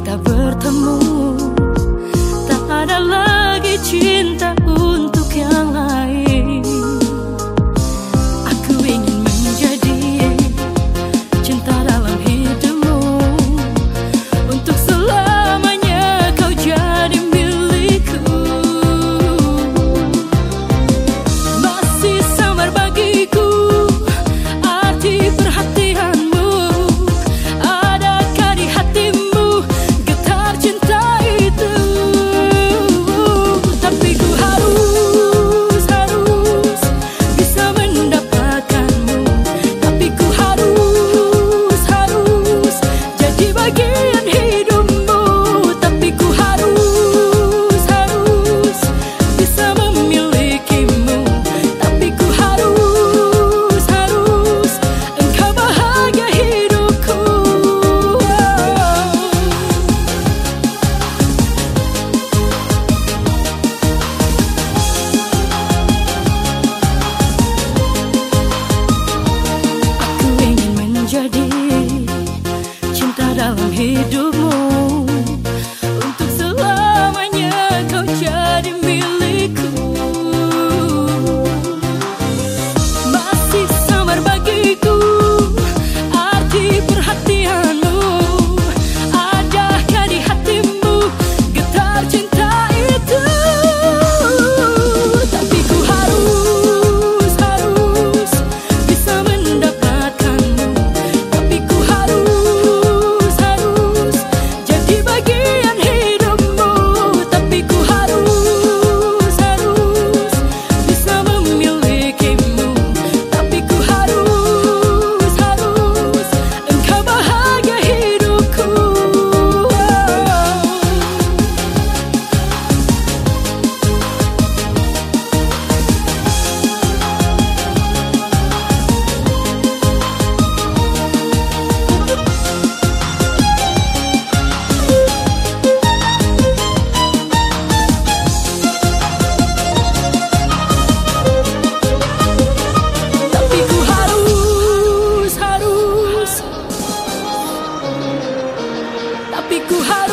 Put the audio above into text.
kita bertemu. aku harus